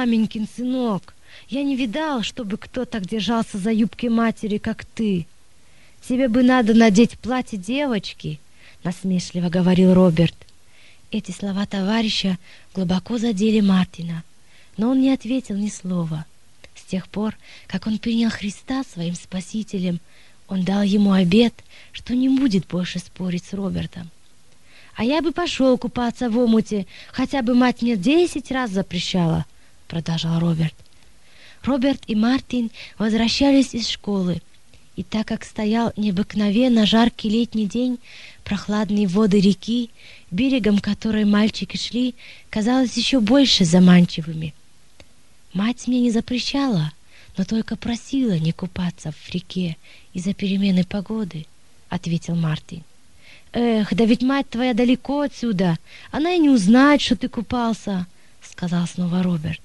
маменькин сынок? Я не видал, чтобы кто так держался за юбки матери, как ты. Тебе бы надо надеть платье девочки, насмешливо говорил Роберт. Эти слова товарища глубоко задели Мартина, но он не ответил ни слова. С тех пор, как он принял Христа своим спасителем, он дал ему обет, что не будет больше спорить с Робертом. «А я бы пошел купаться в омуте, хотя бы мать мне десять раз запрещала», — продолжал Роберт. Роберт и Мартин возвращались из школы, и так как стоял необыкновенно жаркий летний день, прохладные воды реки, берегом которой мальчики шли, казалось еще больше заманчивыми. Мать мне не запрещала, но только просила не купаться в реке из-за перемены погоды, ответил Мартин. Эх, да ведь мать твоя далеко отсюда, она и не узнает, что ты купался, сказал снова Роберт.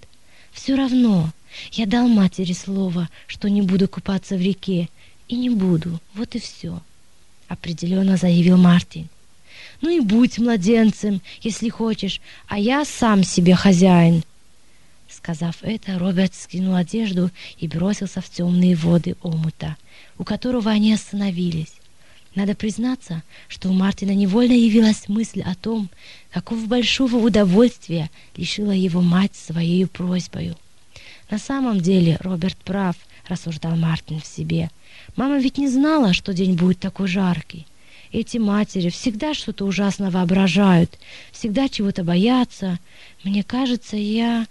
Все равно, я дал матери слово, что не буду купаться в реке, и не буду, вот и все, определенно заявил Мартин. Ну и будь младенцем, если хочешь, а я сам себе хозяин. Сказав это, Роберт скинул одежду и бросился в темные воды омута, у которого они остановились. Надо признаться, что у Мартина невольно явилась мысль о том, какого большого удовольствия лишила его мать своей просьбою. На самом деле Роберт прав, рассуждал Мартин в себе. Мама ведь не знала, что день будет такой жаркий. Эти матери всегда что-то ужасно воображают, всегда чего-то боятся. Мне кажется, я...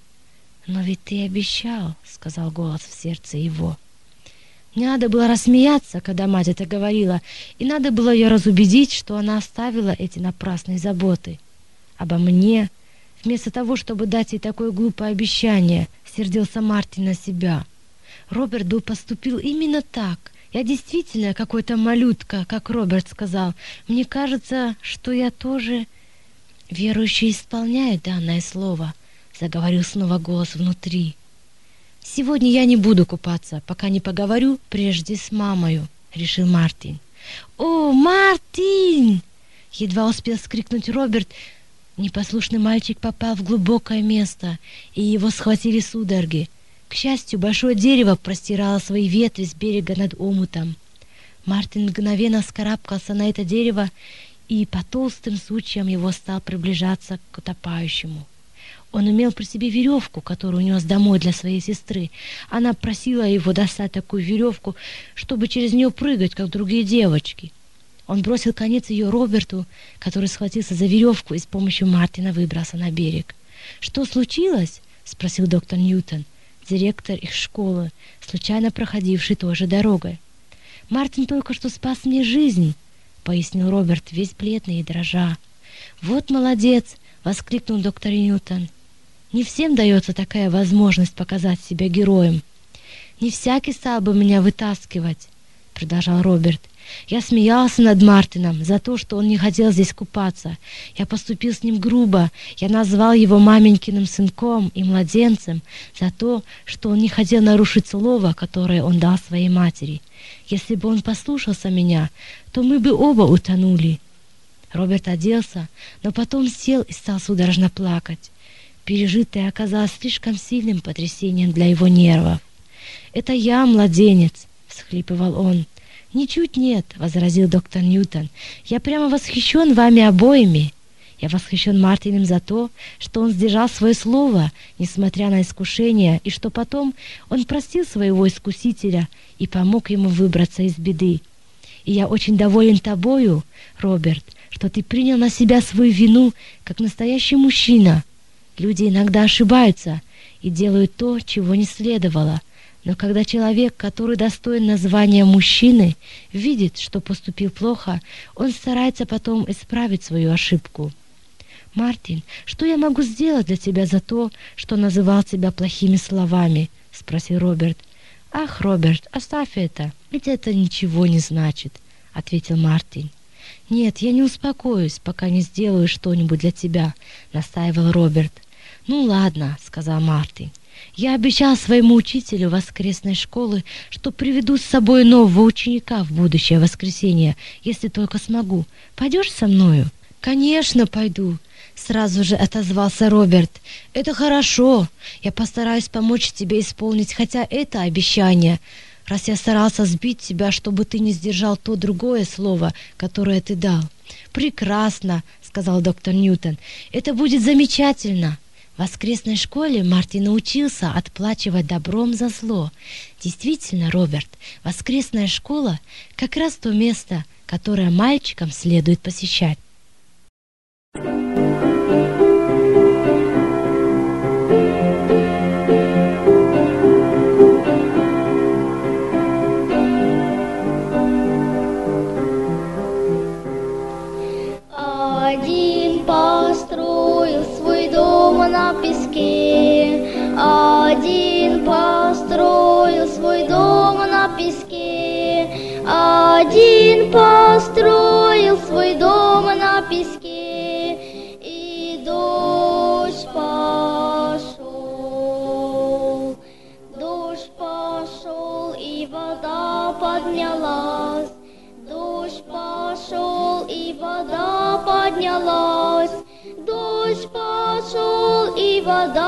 Но ведь ты обещал, сказал голос в сердце его. Не надо было рассмеяться, когда мать это говорила, и надо было ее разубедить, что она оставила эти напрасные заботы. Обо мне, вместо того, чтобы дать ей такое глупое обещание, сердился Мартин на себя. Роберт был поступил именно так. Я действительно какой-то малютка, как Роберт сказал. Мне кажется, что я тоже верующий исполняет данное слово, заговорил снова голос внутри. Сегодня я не буду купаться, пока не поговорю прежде с мамою, решил Мартин. О, Мартин! Едва успел скрикнуть Роберт, Непослушный мальчик попал в глубокое место, и его схватили судороги. К счастью, большое дерево простирало свои ветви с берега над омутом. Мартин мгновенно скарабкался на это дерево и по толстым сучьям его стал приближаться к утопающему. Он имел при себе веревку, которую унес домой для своей сестры. Она просила его достать такую веревку, чтобы через нее прыгать, как другие девочки. Он бросил конец ее Роберту, который схватился за веревку и с помощью Мартина выбрался на берег. «Что случилось?» — спросил доктор Ньютон, директор их школы, случайно проходивший той же дорогой. «Мартин только что спас мне жизнь», — пояснил Роберт, весь бледный и дрожа. «Вот молодец!» — воскликнул доктор Ньютон. «Не всем дается такая возможность показать себя героем. Не всякий стал бы меня вытаскивать», — продолжал Роберт. Я смеялся над Мартином за то, что он не хотел здесь купаться. Я поступил с ним грубо. Я назвал его маменькиным сынком и младенцем за то, что он не хотел нарушить слово, которое он дал своей матери. Если бы он послушался меня, то мы бы оба утонули. Роберт оделся, но потом сел и стал судорожно плакать. Пережитое оказалось слишком сильным потрясением для его нервов. «Это я, младенец!» — всхлипывал он. «Ничуть нет», — возразил доктор Ньютон. «Я прямо восхищен вами обоими. Я восхищен Мартином за то, что он сдержал свое слово, несмотря на искушение, и что потом он простил своего искусителя и помог ему выбраться из беды. И я очень доволен тобою, Роберт, что ты принял на себя свою вину, как настоящий мужчина. Люди иногда ошибаются и делают то, чего не следовало — но когда человек, который достоин названия мужчины, видит, что поступил плохо, он старается потом исправить свою ошибку. «Мартин, что я могу сделать для тебя за то, что называл тебя плохими словами?» — спросил Роберт. «Ах, Роберт, оставь это, ведь это ничего не значит», — ответил Мартин. «Нет, я не успокоюсь, пока не сделаю что-нибудь для тебя», — настаивал Роберт. «Ну ладно», — сказал Мартин. Я обещал своему учителю воскресной школы, что приведу с собой нового ученика в будущее воскресенье, если только смогу. Пойдешь со мною? Конечно, пойду. Сразу же отозвался Роберт. «Это хорошо. Я постараюсь помочь тебе исполнить хотя это обещание. Раз я старался сбить тебя, чтобы ты не сдержал то другое слово, которое ты дал». «Прекрасно», — сказал доктор Ньютон. «Это будет замечательно». В воскресной школе Марти научился отплачивать добром за зло. Действительно, Роберт, воскресная школа — как раз то место, которое мальчикам следует посещать. Один построил свой дом на песке, Один построил свой дом на песке, И дождь пошел, дождь пошел, и вода поднялась, Дождь пошел, и вода поднялась, Дождь пошел, и вода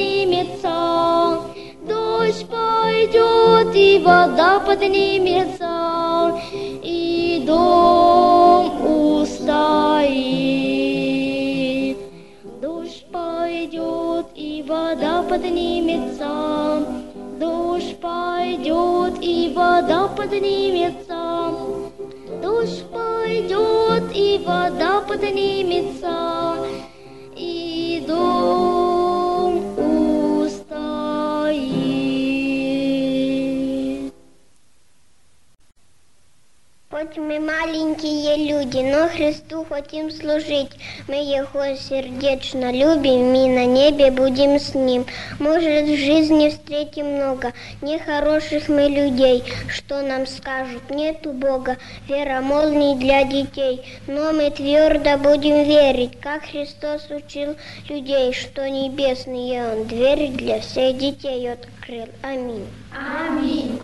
поднимется. Дождь пойдет, и вода поднимется, и дом устоит. Дождь пойдет, и вода поднимется. Дождь пойдет, и вода поднимется. Дождь пойдет, и вода поднимется, мы маленькие люди, но Христу хотим служить. Мы Его сердечно любим и на небе будем с Ним. Может, в жизни встретим много нехороших мы людей, что нам скажут, нету Бога, вера молний для детей. Но мы твердо будем верить, как Христос учил людей, что небесный Он дверь для всех детей открыл. Аминь. Аминь.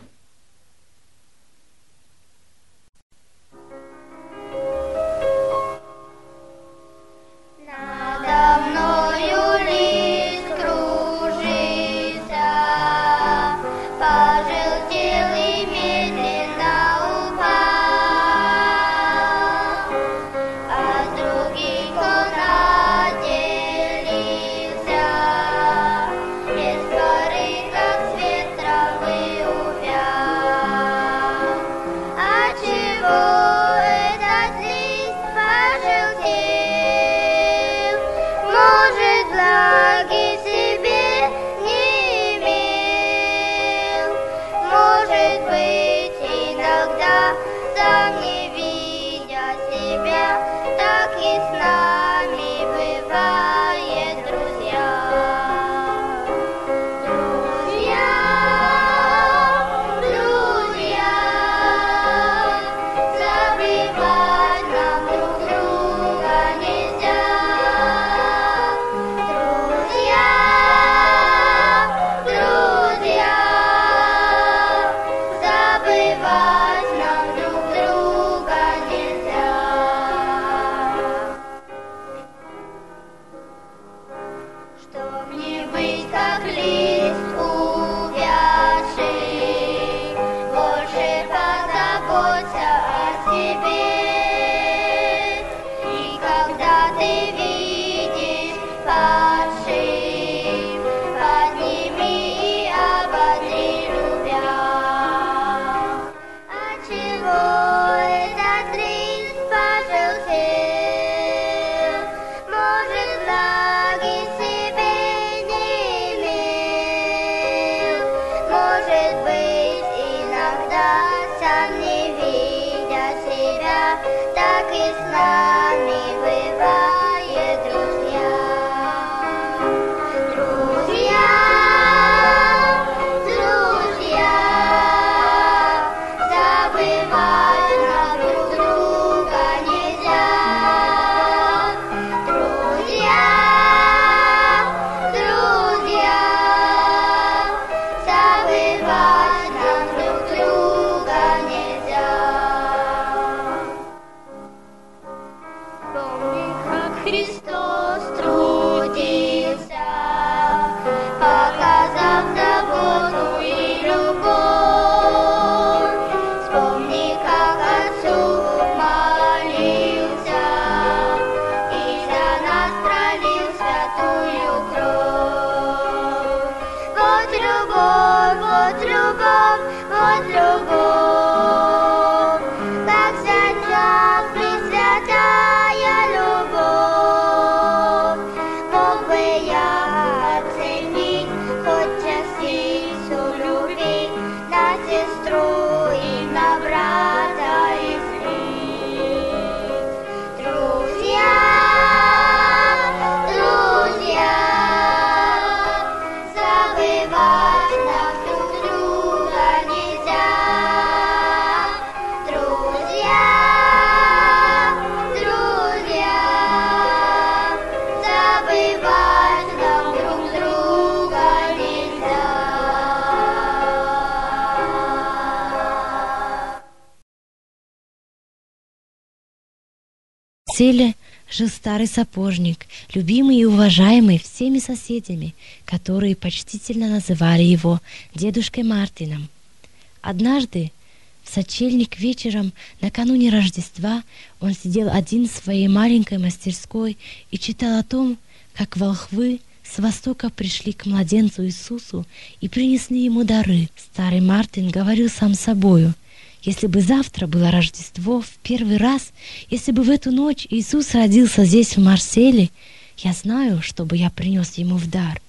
Селе жил старый сапожник, любимый и уважаемый всеми соседями, которые почтительно называли его дедушкой Мартином. Однажды, в сочельник вечером, накануне Рождества, он сидел один в своей маленькой мастерской и читал о том, как волхвы с востока пришли к младенцу Иисусу и принесли ему дары. Старый Мартин говорил сам собою — если бы завтра было Рождество в первый раз, если бы в эту ночь Иисус родился здесь, в Марселе, я знаю, что бы я принес ему в дар.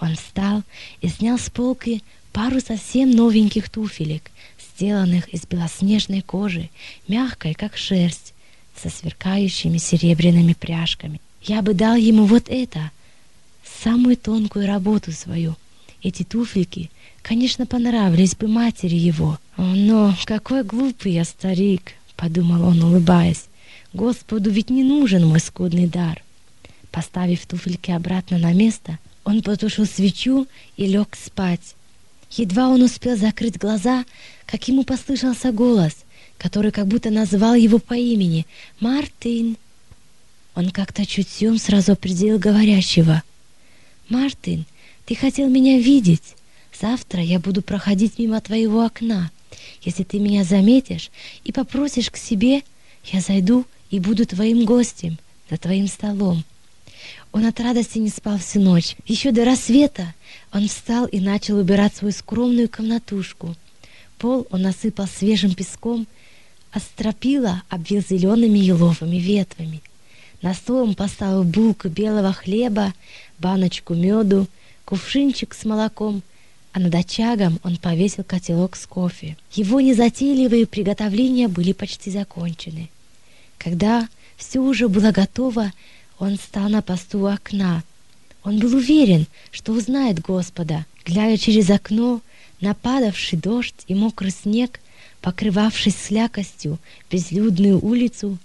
Он встал и снял с полки пару совсем новеньких туфелек, сделанных из белоснежной кожи, мягкой, как шерсть, со сверкающими серебряными пряжками. Я бы дал ему вот это, самую тонкую работу свою. Эти туфельки — конечно, понравились бы матери его. Но какой глупый я старик, подумал он, улыбаясь. Господу ведь не нужен мой скудный дар. Поставив туфельки обратно на место, он потушил свечу и лег спать. Едва он успел закрыть глаза, как ему послышался голос, который как будто назвал его по имени «Мартин». Он как-то чутьем сразу определил говорящего. «Мартин, ты хотел меня видеть?» Завтра я буду проходить мимо твоего окна. Если ты меня заметишь и попросишь к себе, я зайду и буду твоим гостем за твоим столом. Он от радости не спал всю ночь. Еще до рассвета он встал и начал убирать свою скромную комнатушку. Пол он насыпал свежим песком, а стропила обвил зелеными еловыми ветвями. На стол он поставил булку белого хлеба, баночку меду, кувшинчик с молоком а над очагом он повесил котелок с кофе. Его незатейливые приготовления были почти закончены. Когда все уже было готово, он стал на посту у окна. Он был уверен, что узнает Господа. Глядя через окно, нападавший дождь и мокрый снег, покрывавший слякостью безлюдную улицу,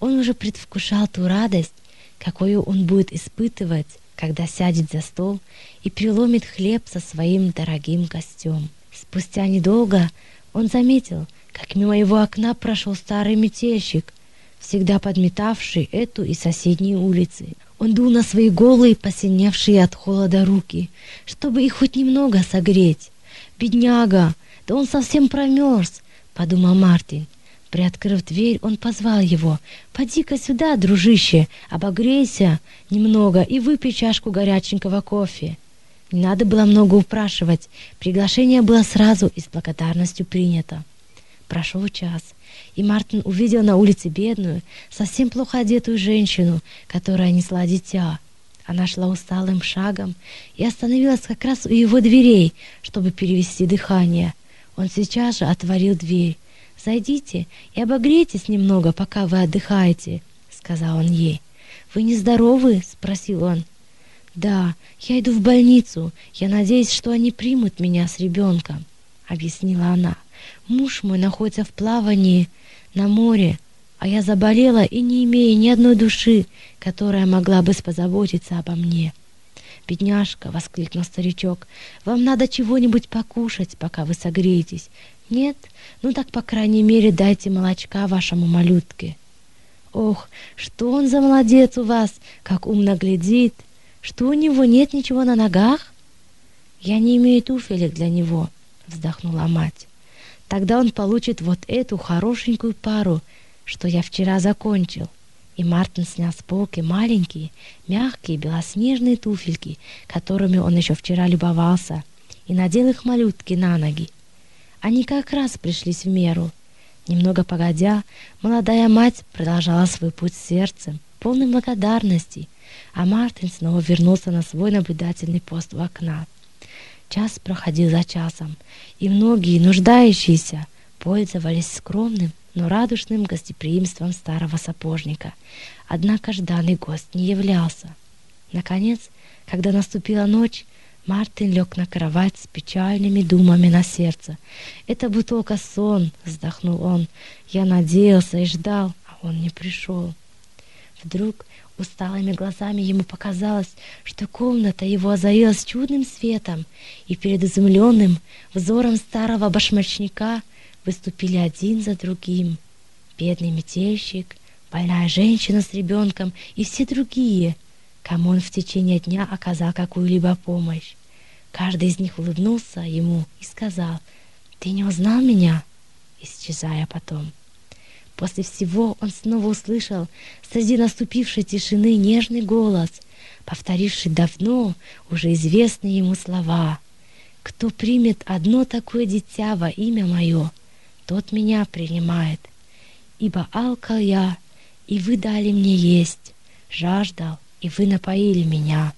он уже предвкушал ту радость, какую он будет испытывать, когда сядет за стол и приломит хлеб со своим дорогим гостем. Спустя недолго он заметил, как мимо его окна прошел старый метельщик, всегда подметавший эту и соседние улицы. Он дул на свои голые, посиневшие от холода руки, чтобы их хоть немного согреть. «Бедняга! Да он совсем промерз!» — подумал Мартин. Приоткрыв дверь, он позвал его. «Поди-ка сюда, дружище, обогрейся немного и выпей чашку горяченького кофе». Не надо было много упрашивать. Приглашение было сразу и с благодарностью принято. Прошел час, и Мартин увидел на улице бедную, совсем плохо одетую женщину, которая несла дитя. Она шла усталым шагом и остановилась как раз у его дверей, чтобы перевести дыхание. Он сейчас же отворил дверь. «Зайдите и обогрейтесь немного, пока вы отдыхаете», — сказал он ей. «Вы нездоровы?» — спросил он. «Да, я иду в больницу. Я надеюсь, что они примут меня с ребенком», — объяснила она. «Муж мой находится в плавании на море, а я заболела и не имею ни одной души, которая могла бы позаботиться обо мне». «Бедняжка!» — воскликнул старичок. «Вам надо чего-нибудь покушать, пока вы согреетесь. Нет? Ну так, по крайней мере, дайте молочка вашему малютке». «Ох, что он за молодец у вас! Как умно глядит! Что у него нет ничего на ногах?» «Я не имею туфелек для него», — вздохнула мать. «Тогда он получит вот эту хорошенькую пару, что я вчера закончил». И Мартин снял с полки маленькие, мягкие, белоснежные туфельки, которыми он еще вчера любовался, и надел их малютки на ноги. Они как раз пришлись в меру. Немного погодя, молодая мать продолжала свой путь сердцем, полным благодарности, а Мартин снова вернулся на свой наблюдательный пост у окна. Час проходил за часом, и многие нуждающиеся пользовались скромным, но радушным гостеприимством старого сапожника. Однако жданный гость не являлся. Наконец, когда наступила ночь, Мартин лег на кровать с печальными думами на сердце. «Это только сон», — вздохнул он. «Я надеялся и ждал, а он не пришел». Вдруг усталыми глазами ему показалось, что комната его озарилась чудным светом, и перед изумленным взором старого башмачника выступили один за другим. Бедный метельщик, больная женщина с ребенком и все другие, кому он в течение дня оказал какую-либо помощь. Каждый из них улыбнулся ему и сказал, «Ты не узнал меня?» исчезая потом. После всего он снова услышал среди наступившей тишины нежный голос, повторивший давно уже известные ему слова. «Кто примет одно такое дитя во имя мое, тот меня принимает. Ибо алкал я, и вы дали мне есть, жаждал, и вы напоили меня,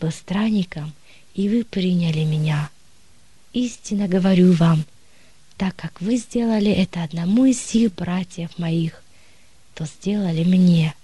был странником, и вы приняли меня. Истинно говорю вам, так как вы сделали это одному из сих братьев моих, то сделали мне».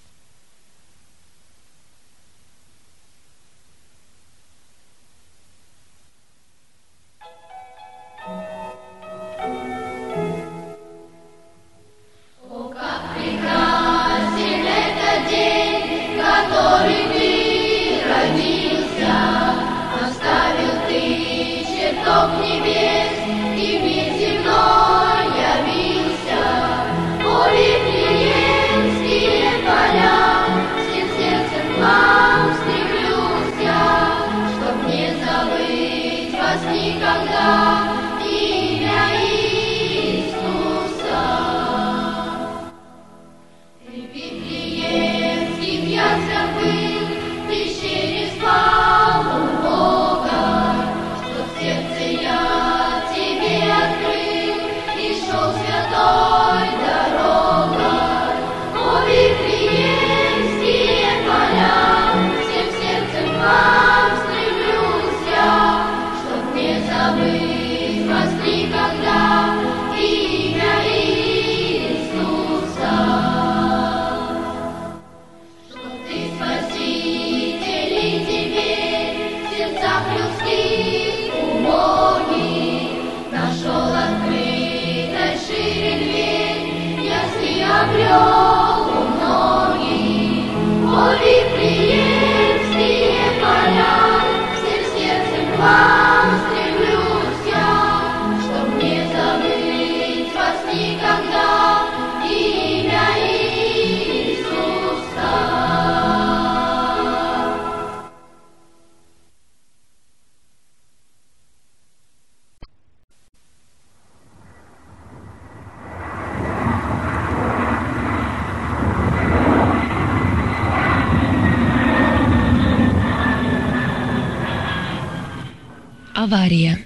Авария.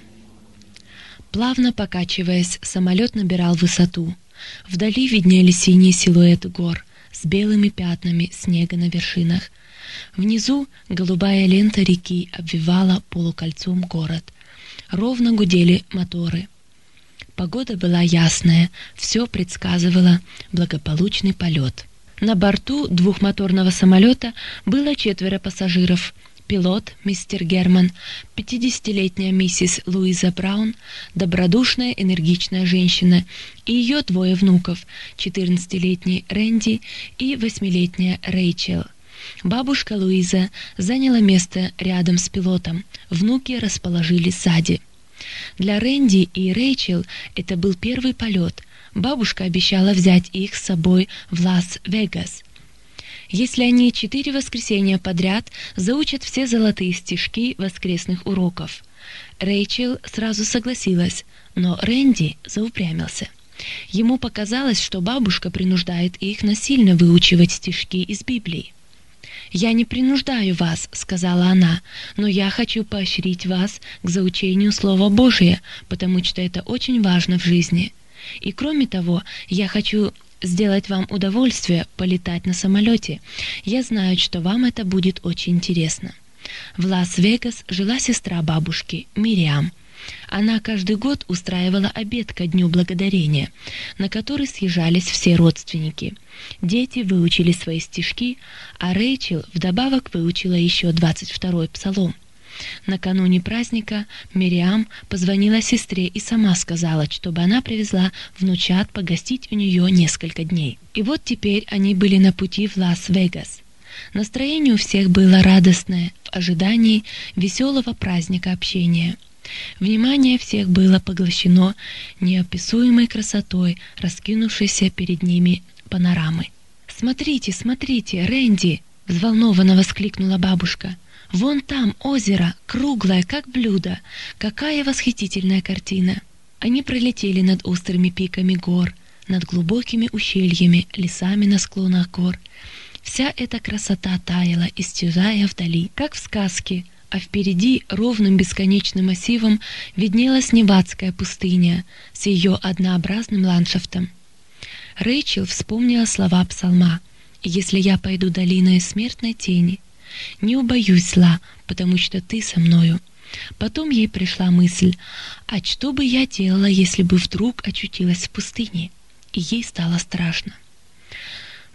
Плавно покачиваясь, самолет набирал высоту. Вдали виднелись синие силуэты гор с белыми пятнами снега на вершинах. Внизу голубая лента реки обвивала полукольцом город. Ровно гудели моторы. Погода была ясная, все предсказывало благополучный полет. На борту двухмоторного самолета было четверо пассажиров – пилот мистер Герман, 50-летняя миссис Луиза Браун, добродушная, энергичная женщина и ее двое внуков, 14-летний Рэнди и 8-летняя Рэйчел. Бабушка Луиза заняла место рядом с пилотом, внуки расположились сзади. Для Рэнди и Рэйчел это был первый полет. Бабушка обещала взять их с собой в Лас-Вегас – если они четыре воскресенья подряд заучат все золотые стишки воскресных уроков. Рэйчел сразу согласилась, но Рэнди заупрямился. Ему показалось, что бабушка принуждает их насильно выучивать стишки из Библии. «Я не принуждаю вас», — сказала она, — «но я хочу поощрить вас к заучению Слова Божия, потому что это очень важно в жизни. И кроме того, я хочу сделать вам удовольствие полетать на самолете. Я знаю, что вам это будет очень интересно. В Лас-Вегас жила сестра бабушки, Мириам. Она каждый год устраивала обед ко Дню Благодарения, на который съезжались все родственники. Дети выучили свои стишки, а Рэйчел вдобавок выучила еще 22-й псалом. Накануне праздника Мириам позвонила сестре и сама сказала, чтобы она привезла внучат погостить у нее несколько дней. И вот теперь они были на пути в Лас-Вегас. Настроение у всех было радостное, в ожидании веселого праздника общения. Внимание всех было поглощено неописуемой красотой, раскинувшейся перед ними панорамы. «Смотрите, смотрите, Рэнди!» — взволнованно воскликнула бабушка. Вон там озеро, круглое, как блюдо. Какая восхитительная картина! Они пролетели над острыми пиками гор, над глубокими ущельями, лесами на склонах гор. Вся эта красота таяла, исчезая вдали, как в сказке, а впереди ровным бесконечным массивом виднелась Невадская пустыня с ее однообразным ландшафтом. Рэйчел вспомнила слова псалма «Если я пойду долиной смертной тени, не убоюсь зла, потому что ты со мною. Потом ей пришла мысль, а что бы я делала, если бы вдруг очутилась в пустыне? И ей стало страшно.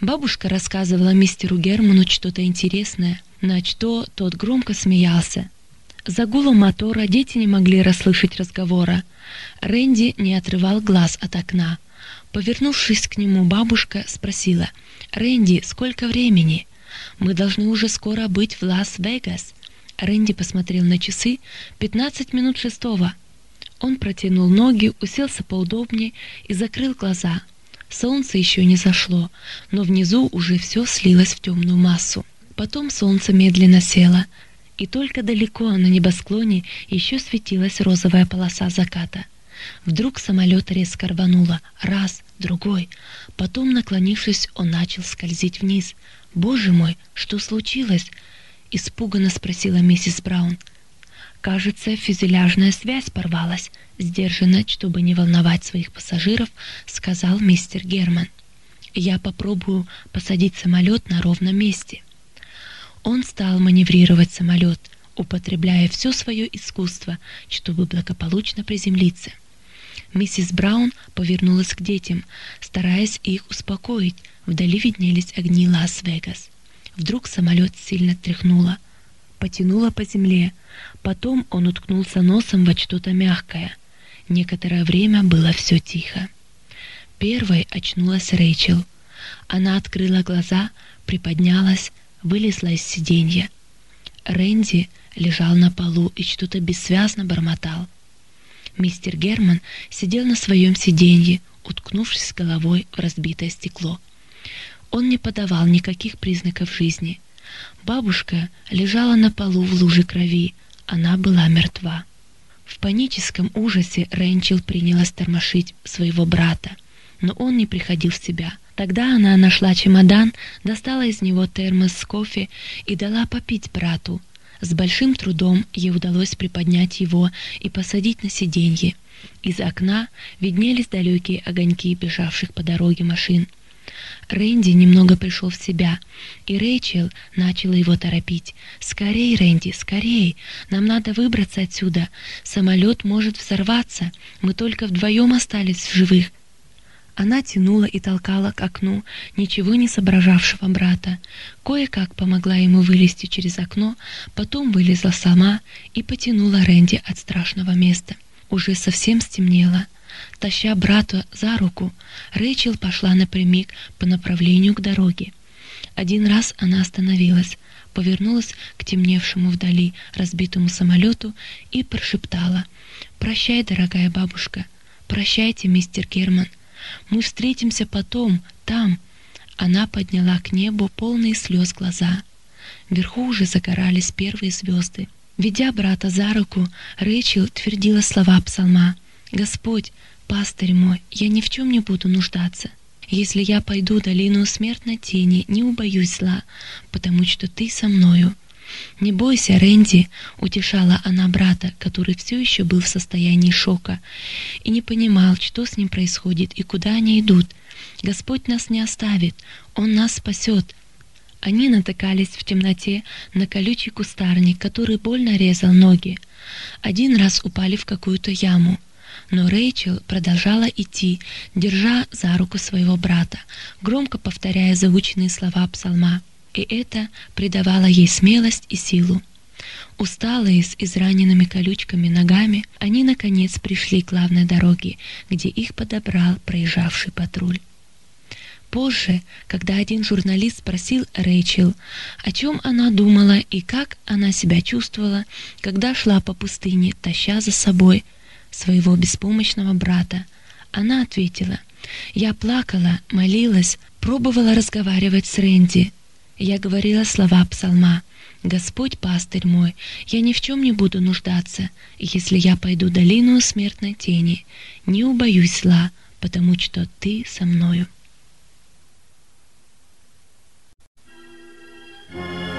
Бабушка рассказывала мистеру Герману что-то интересное, на что тот громко смеялся. За гулом мотора дети не могли расслышать разговора. Рэнди не отрывал глаз от окна. Повернувшись к нему, бабушка спросила, «Рэнди, сколько времени?» Мы должны уже скоро быть в Лас-Вегас. Рэнди посмотрел на часы. Пятнадцать минут шестого. Он протянул ноги, уселся поудобнее и закрыл глаза. Солнце еще не зашло, но внизу уже все слилось в темную массу. Потом солнце медленно село, и только далеко на небосклоне еще светилась розовая полоса заката. Вдруг самолет резко рвануло. Раз, другой. Потом, наклонившись, он начал скользить вниз. «Боже мой, что случилось?» — испуганно спросила миссис Браун. «Кажется, фюзеляжная связь порвалась», — сдержанно, чтобы не волновать своих пассажиров, сказал мистер Герман. «Я попробую посадить самолет на ровном месте». Он стал маневрировать самолет, употребляя все свое искусство, чтобы благополучно приземлиться. Миссис Браун повернулась к детям, стараясь их успокоить. Вдали виднелись огни Лас-Вегас. Вдруг самолет сильно тряхнуло, потянуло по земле. Потом он уткнулся носом во что-то мягкое. Некоторое время было все тихо. Первой очнулась Рэйчел. Она открыла глаза, приподнялась, вылезла из сиденья. Рэнди лежал на полу и что-то бессвязно бормотал. Мистер Герман сидел на своем сиденье, уткнувшись головой в разбитое стекло. Он не подавал никаких признаков жизни. Бабушка лежала на полу в луже крови, она была мертва. В паническом ужасе Рэнчел принялась тормошить своего брата, но он не приходил в себя. Тогда она нашла чемодан, достала из него термос с кофе и дала попить брату. С большим трудом ей удалось приподнять его и посадить на сиденье. Из окна виднелись далекие огоньки бежавших по дороге машин. Рэнди немного пришел в себя, и Рэйчел начала его торопить. «Скорей, Рэнди, скорей! Нам надо выбраться отсюда. Самолет может взорваться. Мы только вдвоем остались в живых». Она тянула и толкала к окну ничего не соображавшего брата. Кое-как помогла ему вылезти через окно, потом вылезла сама и потянула Рэнди от страшного места. Уже совсем стемнело. Таща брата за руку, Рэйчел пошла напрямик по направлению к дороге. Один раз она остановилась, повернулась к темневшему вдали разбитому самолету и прошептала «Прощай, дорогая бабушка, прощайте, мистер Герман, мы встретимся потом, там». Она подняла к небу полные слез глаза. Вверху уже загорались первые звезды. Ведя брата за руку, Рэйчел твердила слова псалма. «Господь, пастырь мой, я ни в чем не буду нуждаться. Если я пойду долину смертной тени, не убоюсь зла, потому что ты со мною». «Не бойся, Рэнди», — утешала она брата, который все еще был в состоянии шока и не понимал, что с ним происходит и куда они идут. «Господь нас не оставит, Он нас спасет». Они натыкались в темноте на колючий кустарник, который больно резал ноги. Один раз упали в какую-то яму. Но Рэйчел продолжала идти, держа за руку своего брата, громко повторяя заученные слова псалма и это придавало ей смелость и силу. Усталые, с израненными колючками ногами, они, наконец, пришли к главной дороге, где их подобрал проезжавший патруль. Позже, когда один журналист спросил Рэйчел, о чем она думала и как она себя чувствовала, когда шла по пустыне, таща за собой своего беспомощного брата, она ответила, «Я плакала, молилась, пробовала разговаривать с Рэнди, я говорила слова псалма. «Господь, пастырь мой, я ни в чем не буду нуждаться, и если я пойду долину смертной тени, не убоюсь зла, потому что Ты со мною». Как овечку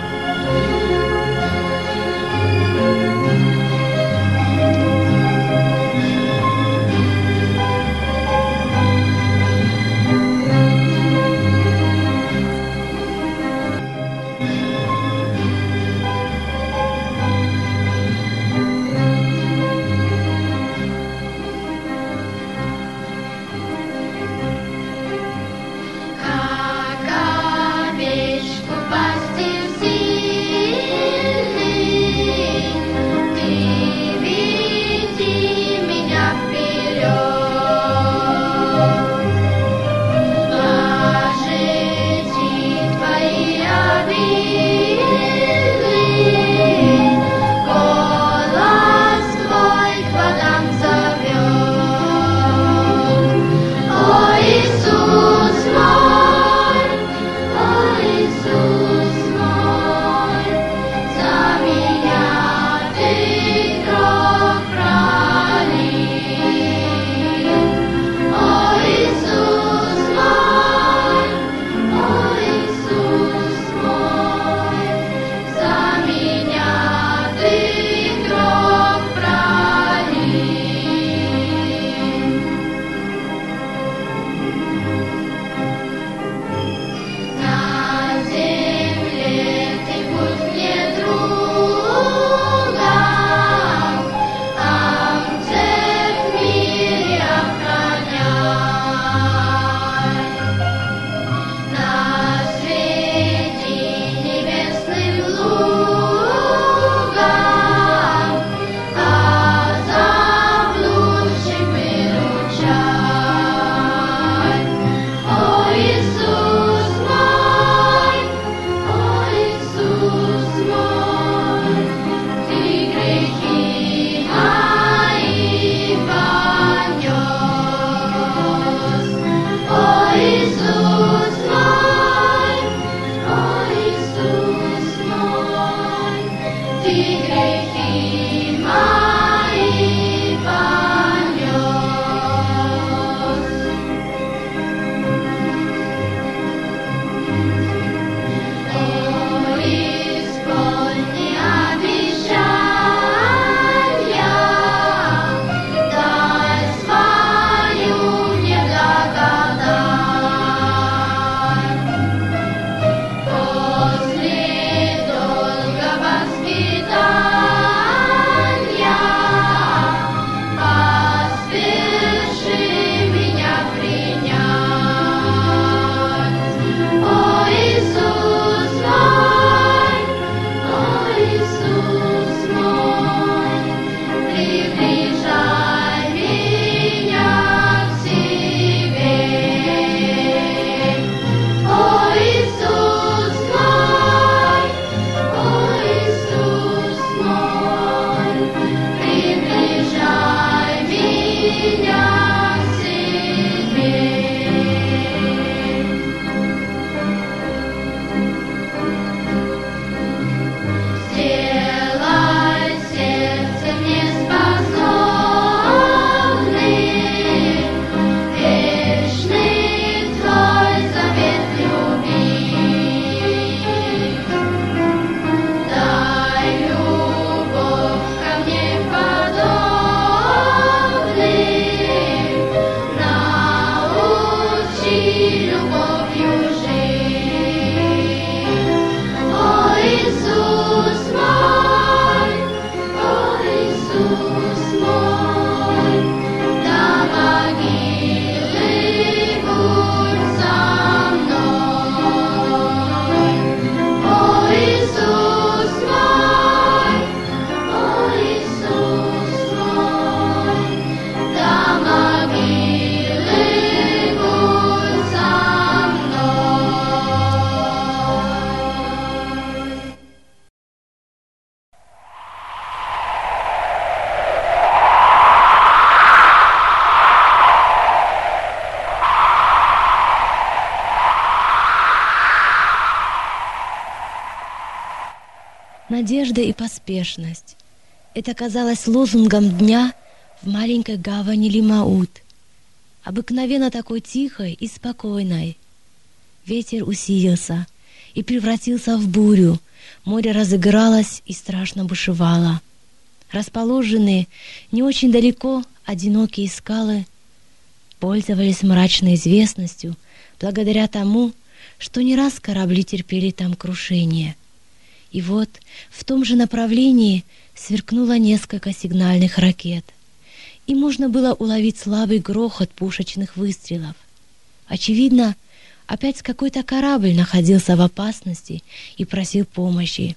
Надежда и поспешность. Это казалось лозунгом дня в маленькой гавани Лимаут. Обыкновенно такой тихой и спокойной. Ветер усилился и превратился в бурю. Море разыгралось и страшно бушевало. Расположенные не очень далеко одинокие скалы пользовались мрачной известностью благодаря тому, что не раз корабли терпели там крушение. И вот в том же направлении сверкнуло несколько сигнальных ракет, и можно было уловить слабый грохот пушечных выстрелов. Очевидно, опять какой-то корабль находился в опасности и просил помощи.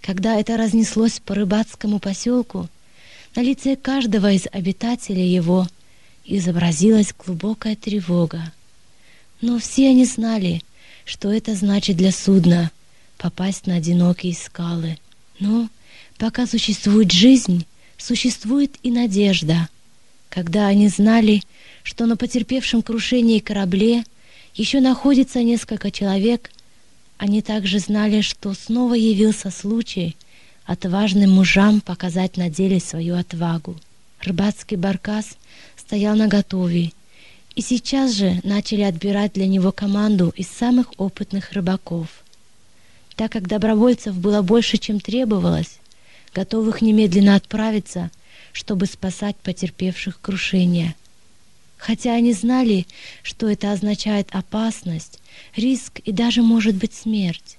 Когда это разнеслось по рыбацкому поселку, на лице каждого из обитателей его изобразилась глубокая тревога. Но все они знали, что это значит для судна попасть на одинокие скалы. Но пока существует жизнь, существует и надежда. Когда они знали, что на потерпевшем крушении корабле еще находится несколько человек, они также знали, что снова явился случай отважным мужам показать на деле свою отвагу. Рыбацкий баркас стоял наготове, и сейчас же начали отбирать для него команду из самых опытных рыбаков. Так как добровольцев было больше, чем требовалось, готовых немедленно отправиться, чтобы спасать потерпевших крушение. Хотя они знали, что это означает опасность, риск и даже, может быть, смерть.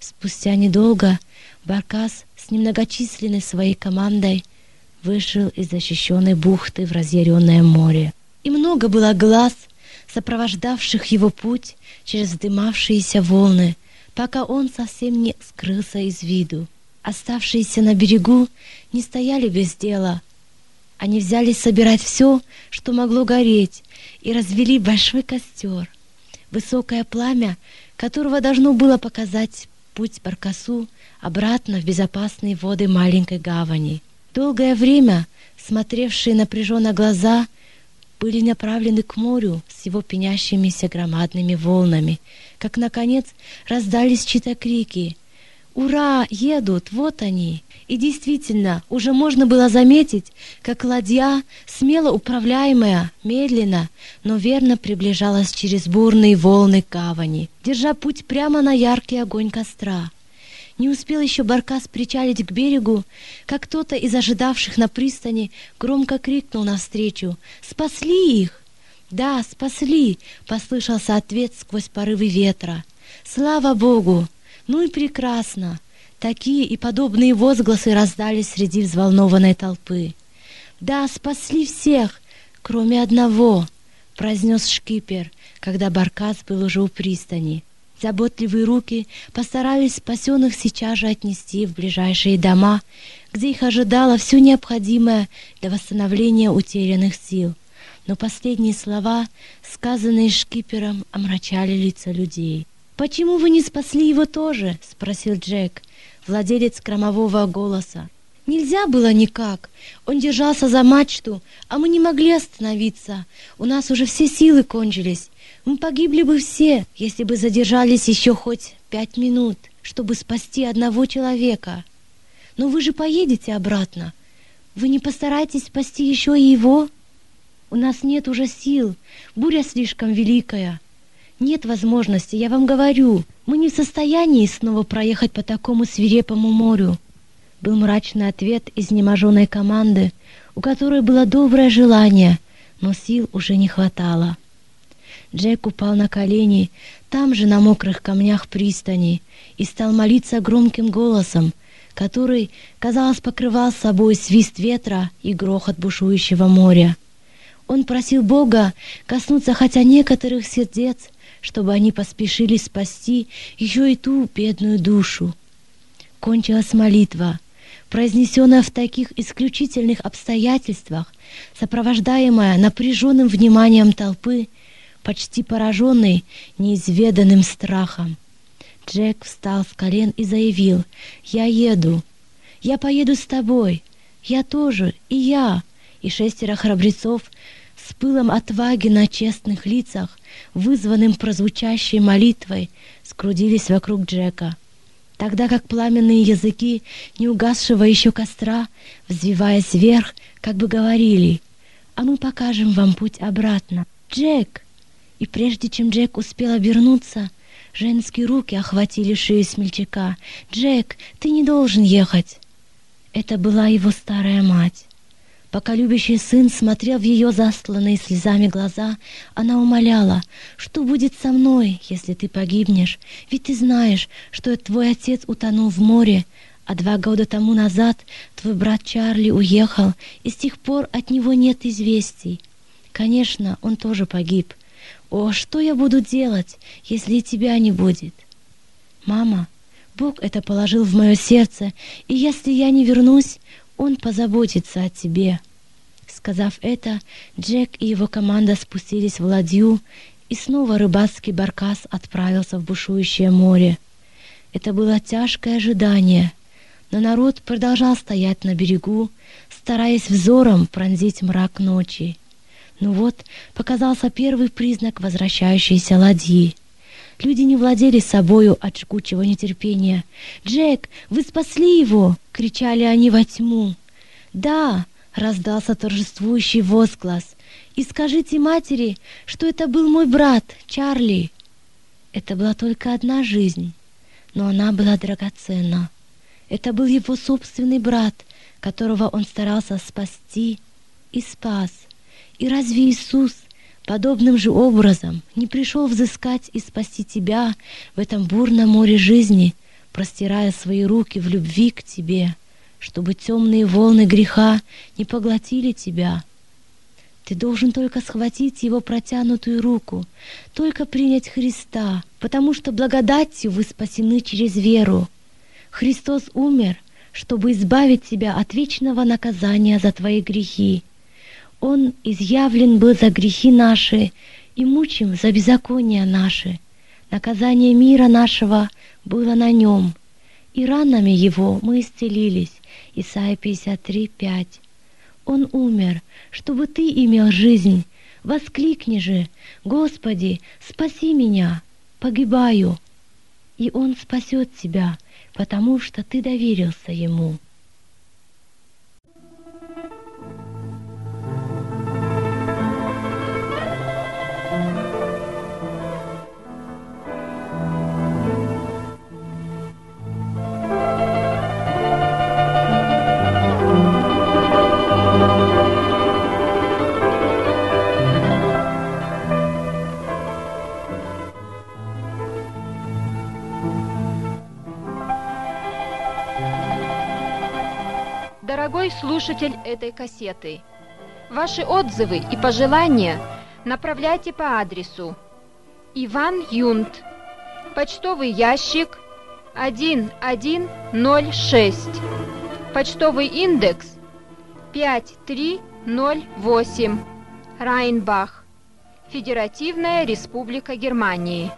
Спустя недолго Баркас с немногочисленной своей командой вышел из защищенной бухты в разъяренное море. И много было глаз, сопровождавших его путь через вздымавшиеся волны, пока он совсем не скрылся из виду. Оставшиеся на берегу не стояли без дела. Они взялись собирать все, что могло гореть, и развели большой костер, высокое пламя, которого должно было показать путь Баркасу обратно в безопасные воды маленькой гавани. Долгое время смотревшие напряженно глаза — были направлены к морю с его пенящимися громадными волнами, как, наконец, раздались чьи-то крики. «Ура! Едут! Вот они!» И действительно, уже можно было заметить, как ладья, смело управляемая, медленно, но верно приближалась через бурные волны гавани, держа путь прямо на яркий огонь костра. Не успел еще Баркас причалить к берегу, как кто-то из ожидавших на пристани громко крикнул навстречу «Спасли их!» «Да, спасли!» — послышался ответ сквозь порывы ветра. «Слава Богу! Ну и прекрасно!» Такие и подобные возгласы раздались среди взволнованной толпы. «Да, спасли всех, кроме одного!» — произнес шкипер, когда Баркас был уже у пристани. Заботливые руки постарались спасенных сейчас же отнести в ближайшие дома, где их ожидало все необходимое для восстановления утерянных сил. Но последние слова, сказанные шкипером, омрачали лица людей. «Почему вы не спасли его тоже?» — спросил Джек, владелец кромового голоса. «Нельзя было никак. Он держался за мачту, а мы не могли остановиться. У нас уже все силы кончились. Мы погибли бы все, если бы задержались еще хоть пять минут, чтобы спасти одного человека. Но вы же поедете обратно. Вы не постараетесь спасти еще и его? У нас нет уже сил, буря слишком великая. Нет возможности, я вам говорю. Мы не в состоянии снова проехать по такому свирепому морю. Был мрачный ответ изнеможенной команды, у которой было доброе желание, но сил уже не хватало. Джек упал на колени, там же на мокрых камнях пристани, и стал молиться громким голосом, который, казалось, покрывал собой свист ветра и грохот бушующего моря. Он просил Бога коснуться хотя некоторых сердец, чтобы они поспешили спасти еще и ту бедную душу. Кончилась молитва, произнесенная в таких исключительных обстоятельствах, сопровождаемая напряженным вниманием толпы почти пораженный неизведанным страхом. Джек встал с колен и заявил, «Я еду, я поеду с тобой, я тоже, и я». И шестеро храбрецов с пылом отваги на честных лицах, вызванным прозвучащей молитвой, скрудились вокруг Джека. тогда как пламенные языки неугасшего еще костра, взвиваясь вверх, как бы говорили, «А мы покажем вам путь обратно. Джек!» И прежде чем Джек успел обернуться, женские руки охватили шею смельчака. «Джек, ты не должен ехать!» Это была его старая мать. Пока любящий сын смотрел в ее застланные слезами глаза, она умоляла, что будет со мной, если ты погибнешь, ведь ты знаешь, что твой отец утонул в море, а два года тому назад твой брат Чарли уехал, и с тех пор от него нет известий. Конечно, он тоже погиб. О, что я буду делать, если тебя не будет? Мама, Бог это положил в мое сердце, и если я не вернусь, Он позаботится о тебе». Сказав это, Джек и его команда спустились в ладью, и снова рыбацкий баркас отправился в бушующее море. Это было тяжкое ожидание, но народ продолжал стоять на берегу, стараясь взором пронзить мрак ночи. Ну вот, показался первый признак возвращающейся ладьи. Люди не владели собою от жгучего нетерпения. «Джек, вы спасли его!» — кричали они во тьму. «Да!» — раздался торжествующий возглас. «И скажите матери, что это был мой брат, Чарли!» Это была только одна жизнь, но она была драгоценна. Это был его собственный брат, которого он старался спасти и спас. И разве Иисус подобным же образом не пришел взыскать и спасти тебя в этом бурном море жизни, простирая свои руки в любви к тебе, чтобы темные волны греха не поглотили тебя. Ты должен только схватить его протянутую руку, только принять Христа, потому что благодатью вы спасены через веру. Христос умер, чтобы избавить тебя от вечного наказания за твои грехи. Он изъявлен был за грехи наши и мучим за беззакония наши. Наказание мира нашего было на нем, и ранами его мы исцелились. Исайя 53, 5. Он умер, чтобы ты имел жизнь. Воскликни же, Господи, спаси меня, погибаю. И Он спасет тебя, потому что ты доверился Ему. Дорогой слушатель этой кассеты, ваши отзывы и пожелания направляйте по адресу Иван Юнт, почтовый ящик 1106, почтовый индекс 5308, Райнбах, Федеративная Республика Германии.